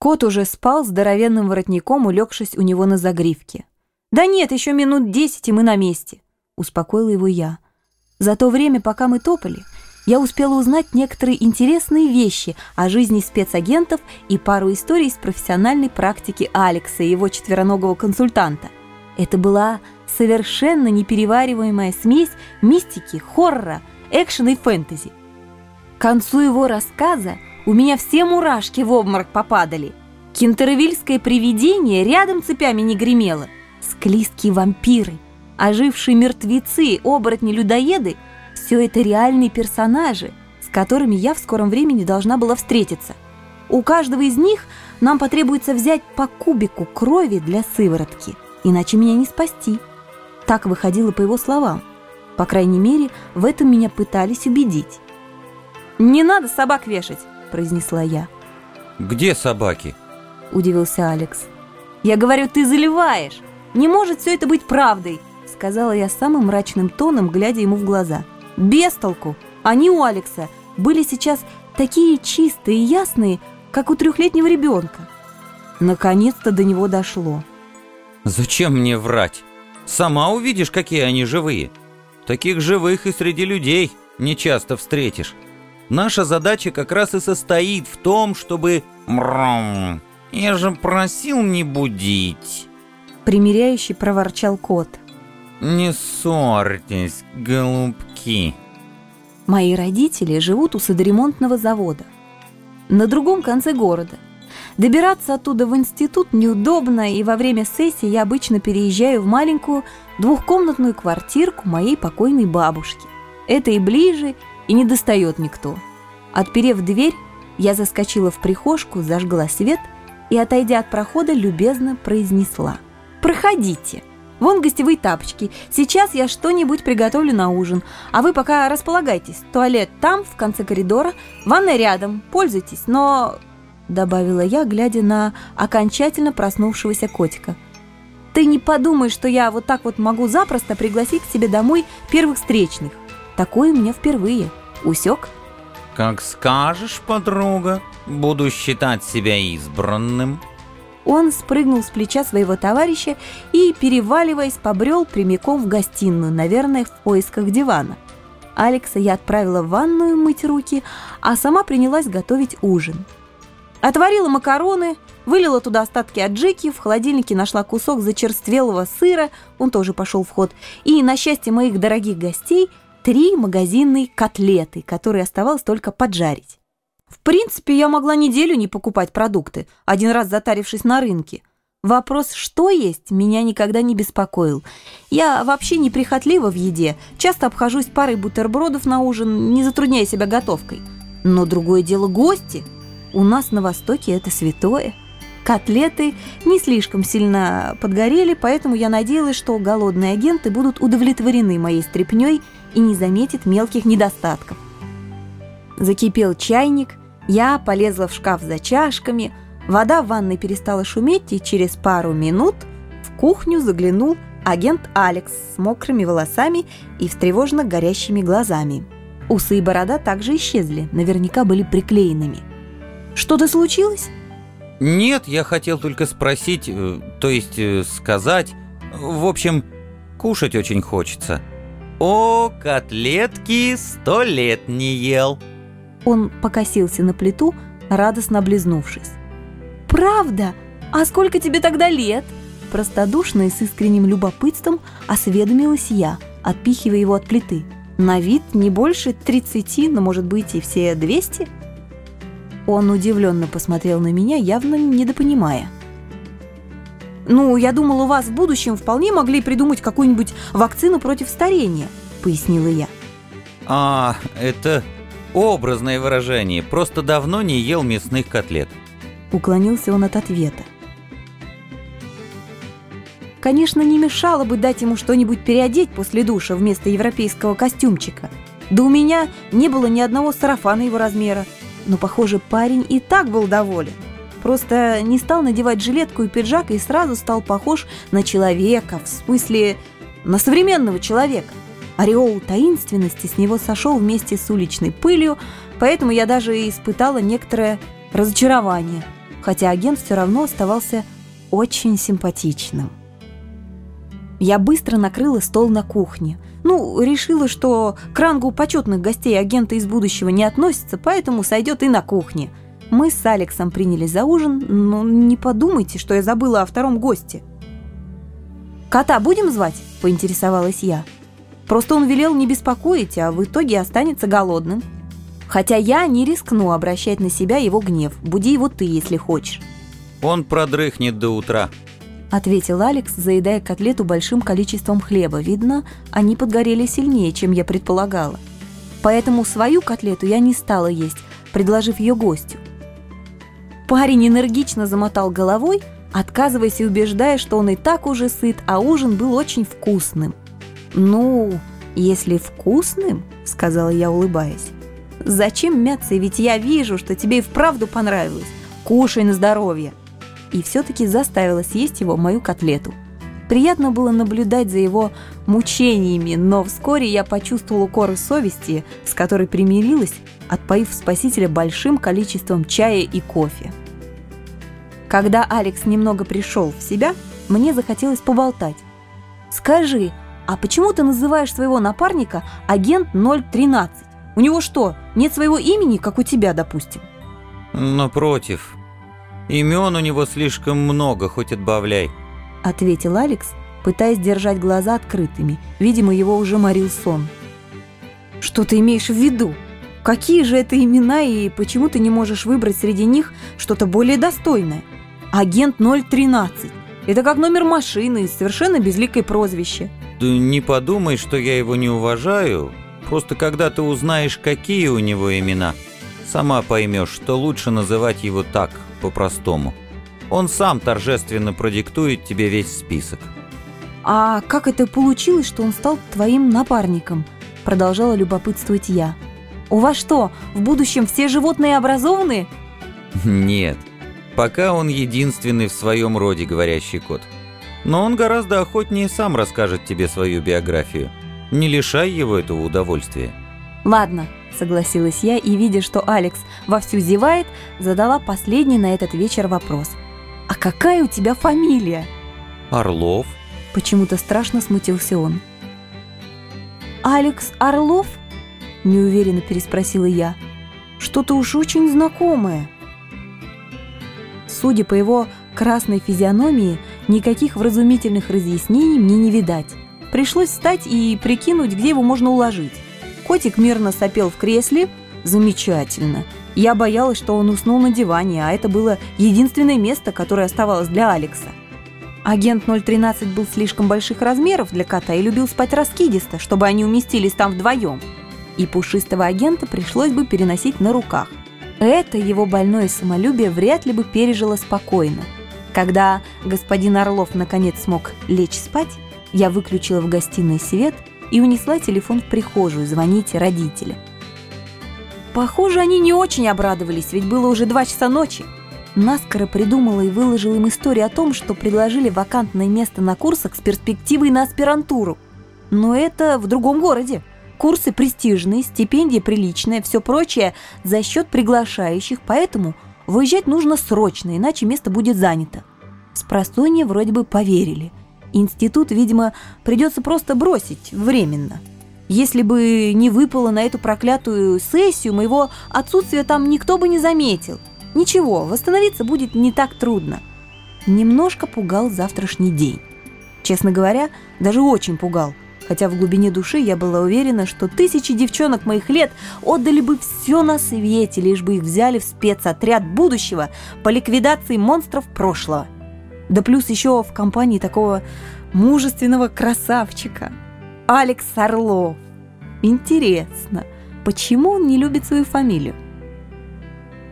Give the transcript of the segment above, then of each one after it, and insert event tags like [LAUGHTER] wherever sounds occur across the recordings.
Кот уже спал здоровенным воротником, улегшись у него на загривке. «Да нет, еще минут десять, и мы на месте», — успокоила его я. За то время, пока мы топали, я успела узнать некоторые интересные вещи о жизни спецагентов и пару историй из профессиональной практики Алекса и его четвероногого консультанта. Это была совершенно неперевариваемая смесь мистики, хоррора, экшена и фэнтези. К концу его рассказа у меня все мурашки в обморок попадали. Кентервильское привидение рядом цепями не гремело. Склизкие вампиры, ожившие мертвецы, оборотни-людоеды – все это реальные персонажи, с которыми я в скором времени должна была встретиться. У каждого из них нам потребуется взять по кубику крови для сыворотки, иначе меня не спасти. Так выходило по его словам. По крайней мере, в этом меня пытались убедить. «Не надо собак вешать!» – произнесла я. «Где собаки?» – удивился Алекс. «Я говорю, ты заливаешь! Не может все это быть правдой!» – сказала я самым мрачным тоном, глядя ему в глаза. «Без толку! Они у Алекса были сейчас такие чистые и ясные, как у трехлетнего ребенка». Наконец-то до него дошло. «Зачем мне врать? Сама увидишь, какие они живые. Таких живых и среди людей не часто встретишь». Наша задача как раз и состоит в том, чтобы... Мром, я же просил не будить. Примеряющий проворчал кот. Не ссорьтесь, голубки. Мои родители живут у садоремонтного завода. На другом конце города. Добираться оттуда в институт неудобно, и во время сессии я обычно переезжаю в маленькую двухкомнатную квартирку моей покойной бабушки. Это и ближе, и не достает никто. Отперев дверь, я заскочила в прихожку, зажгла свет и, отойдя от прохода, любезно произнесла. «Проходите. Вон гостевые тапочки. Сейчас я что-нибудь приготовлю на ужин. А вы пока располагайтесь. Туалет там, в конце коридора, ванная рядом. Пользуйтесь, но...» Добавила я, глядя на окончательно проснувшегося котика. «Ты не подумай, что я вот так вот могу запросто пригласить к себе домой первых встречных. Такое у меня впервые». Усек? Как скажешь, подруга, буду считать себя избранным. Он спрыгнул с плеча своего товарища и, переваливаясь, побрел прямиком в гостиную, наверное, в поисках дивана. Алекса я отправила в ванную мыть руки, а сама принялась готовить ужин. Отварила макароны, вылила туда остатки аджики, в холодильнике нашла кусок зачерствелого сыра, он тоже пошел в ход, и, на счастье моих дорогих гостей, три магазинные котлеты, которые оставалось только поджарить. В принципе, я могла неделю не покупать продукты, один раз затарившись на рынке. Вопрос «что есть?» меня никогда не беспокоил. Я вообще неприхотлива в еде, часто обхожусь парой бутербродов на ужин, не затрудняя себя готовкой. Но другое дело гости. У нас на Востоке это святое. Котлеты не слишком сильно подгорели, поэтому я надеялась, что голодные агенты будут удовлетворены моей стряпнёй и не заметит мелких недостатков. Закипел чайник, я полезла в шкаф за чашками, вода в ванной перестала шуметь, и через пару минут в кухню заглянул агент Алекс с мокрыми волосами и встревоженно горящими глазами. Усы и борода также исчезли, наверняка были приклеенными. «Что-то случилось?» «Нет, я хотел только спросить, э, то есть э, сказать. В общем, кушать очень хочется». «О, котлетки сто лет не ел!» Он покосился на плиту, радостно облизнувшись. «Правда? А сколько тебе тогда лет?» Простодушно и с искренним любопытством осведомилась я, отпихивая его от плиты. «На вид не больше тридцати, но, может быть, и все двести?» Он удивленно посмотрел на меня, явно недопонимая. «Ну, я думал, у вас в будущем вполне могли придумать какую-нибудь вакцину против старения», — пояснила я. «А, это образное выражение. Просто давно не ел мясных котлет». Уклонился он от ответа. Конечно, не мешало бы дать ему что-нибудь переодеть после душа вместо европейского костюмчика. Да у меня не было ни одного сарафана его размера. Но, похоже, парень и так был доволен. Просто не стал надевать жилетку и пиджак и сразу стал похож на человека, в смысле, на современного человека. Ореол таинственности с него сошел вместе с уличной пылью, поэтому я даже испытала некоторое разочарование. хотя агент все равно оставался очень симпатичным. Я быстро накрыла стол на кухне. Ну, решила, что к рангу почетных гостей агента из будущего не относится, поэтому сойдет и на кухне. Мы с Алексом приняли за ужин, но не подумайте, что я забыла о втором госте. «Кота будем звать?» – поинтересовалась я. «Просто он велел не беспокоить, а в итоге останется голодным». Хотя я не рискну обращать на себя его гнев. Буди его ты, если хочешь. Он продрыхнет до утра. Ответил Алекс, заедая котлету большим количеством хлеба. Видно, они подгорели сильнее, чем я предполагала. Поэтому свою котлету я не стала есть, предложив ее гостю. Парень энергично замотал головой, отказываясь и убеждая, что он и так уже сыт, а ужин был очень вкусным. «Ну, если вкусным», — сказала я, улыбаясь, Зачем мяться, ведь я вижу, что тебе и вправду понравилось. Кушай на здоровье. И все-таки заставила съесть его мою котлету. Приятно было наблюдать за его мучениями, но вскоре я почувствовала укоры совести, с которой примирилась, отпоив спасителя большим количеством чая и кофе. Когда Алекс немного пришел в себя, мне захотелось поболтать. «Скажи, а почему ты называешь своего напарника агент 013?» У него что, нет своего имени, как у тебя, допустим?» «Напротив. Имен у него слишком много, хоть отбавляй», — ответил Алекс, пытаясь держать глаза открытыми. Видимо, его уже морил сон. «Что ты имеешь в виду? Какие же это имена и почему ты не можешь выбрать среди них что-то более достойное? Агент 013. Это как номер машины, совершенно безликое прозвище». «Да не подумай, что я его не уважаю. Просто когда ты узнаешь, какие у него имена, сама поймешь, что лучше называть его так, по-простому. Он сам торжественно продиктует тебе весь список. «А как это получилось, что он стал твоим напарником?» Продолжала любопытствовать я. «У вас что, в будущем все животные образованные?» [LAUGHS] «Нет. Пока он единственный в своем роде говорящий кот. Но он гораздо охотнее сам расскажет тебе свою биографию. Не лишай его этого удовольствия. Ладно, согласилась я и, видя, что Алекс вовсю зевает, задала последний на этот вечер вопрос. «А какая у тебя фамилия?» «Орлов». Почему-то страшно смутился он. «Алекс Орлов?» – неуверенно переспросила я. «Что-то уж очень знакомое». Судя по его красной физиономии, никаких вразумительных разъяснений мне не видать. Пришлось встать и прикинуть, где его можно уложить. Котик мирно сопел в кресле. Замечательно. Я боялась, что он уснул на диване, а это было единственное место, которое оставалось для Алекса. Агент 013 был слишком больших размеров для кота и любил спать раскидисто, чтобы они уместились там вдвоем. И пушистого агента пришлось бы переносить на руках. Это его больное самолюбие вряд ли бы пережило спокойно. Когда господин Орлов наконец смог лечь спать, я выключила в гостиной свет и унесла телефон в прихожую звонить родителям. Похоже, они не очень обрадовались, ведь было уже два часа ночи. Наскоро придумала и выложила им историю о том, что предложили вакантное место на курсах с перспективой на аспирантуру. Но это в другом городе. Курсы престижные, стипендия приличная, все прочее за счет приглашающих, поэтому выезжать нужно срочно, иначе место будет занято. С простойнее вроде бы поверили – Институт, видимо, придется просто бросить временно. Если бы не выпало на эту проклятую сессию, моего отсутствия там никто бы не заметил. Ничего, восстановиться будет не так трудно. Немножко пугал завтрашний день. Честно говоря, даже очень пугал. Хотя в глубине души я была уверена, что тысячи девчонок моих лет отдали бы все на свете, лишь бы их взяли в спецотряд будущего по ликвидации монстров прошлого. Да плюс еще в компании такого мужественного красавчика. Алекс Орлов. Интересно, почему он не любит свою фамилию?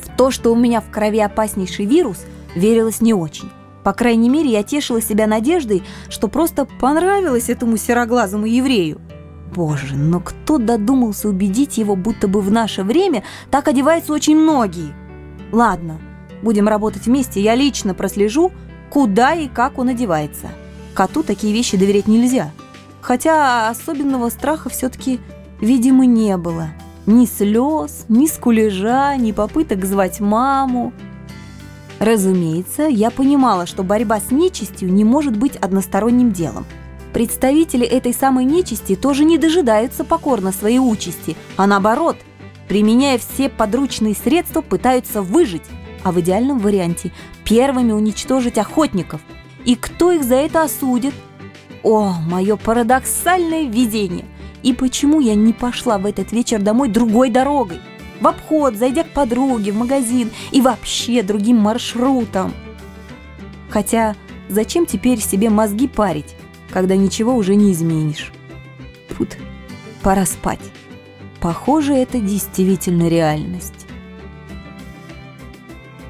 В то, что у меня в крови опаснейший вирус, верилось не очень. По крайней мере, я тешила себя надеждой, что просто понравилось этому сероглазому еврею. Боже, но кто додумался убедить его, будто бы в наше время так одеваются очень многие? Ладно, будем работать вместе, я лично прослежу, куда и как он одевается. Коту такие вещи доверять нельзя. Хотя особенного страха все-таки, видимо, не было. Ни слез, ни скулежа, ни попыток звать маму. Разумеется, я понимала, что борьба с нечистью не может быть односторонним делом. Представители этой самой нечисти тоже не дожидаются покорно своей участи, а наоборот, применяя все подручные средства, пытаются выжить, а в идеальном варианте первыми уничтожить охотников. И кто их за это осудит? О, мое парадоксальное видение! И почему я не пошла в этот вечер домой другой дорогой? В обход, зайдя к подруге, в магазин и вообще другим маршрутом. Хотя зачем теперь себе мозги парить, когда ничего уже не изменишь? Тут пора спать. Похоже, это действительно реальность.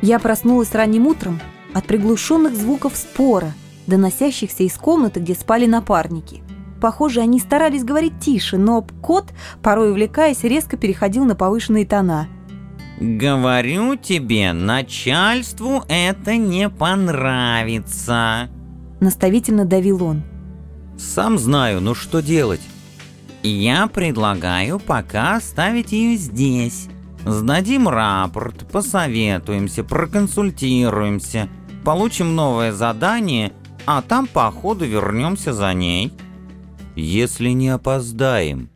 Я проснулась ранним утром от приглушенных звуков спора, доносящихся из комнаты, где спали напарники. Похоже, они старались говорить тише, но кот, порой увлекаясь, резко переходил на повышенные тона. «Говорю тебе, начальству это не понравится», — наставительно давил он. «Сам знаю, но что делать?» «Я предлагаю пока оставить ее здесь. Сдадим рапорт, посоветуемся, проконсультируемся, получим новое задание, а там по ходу вернемся за ней». «Если не опоздаем»,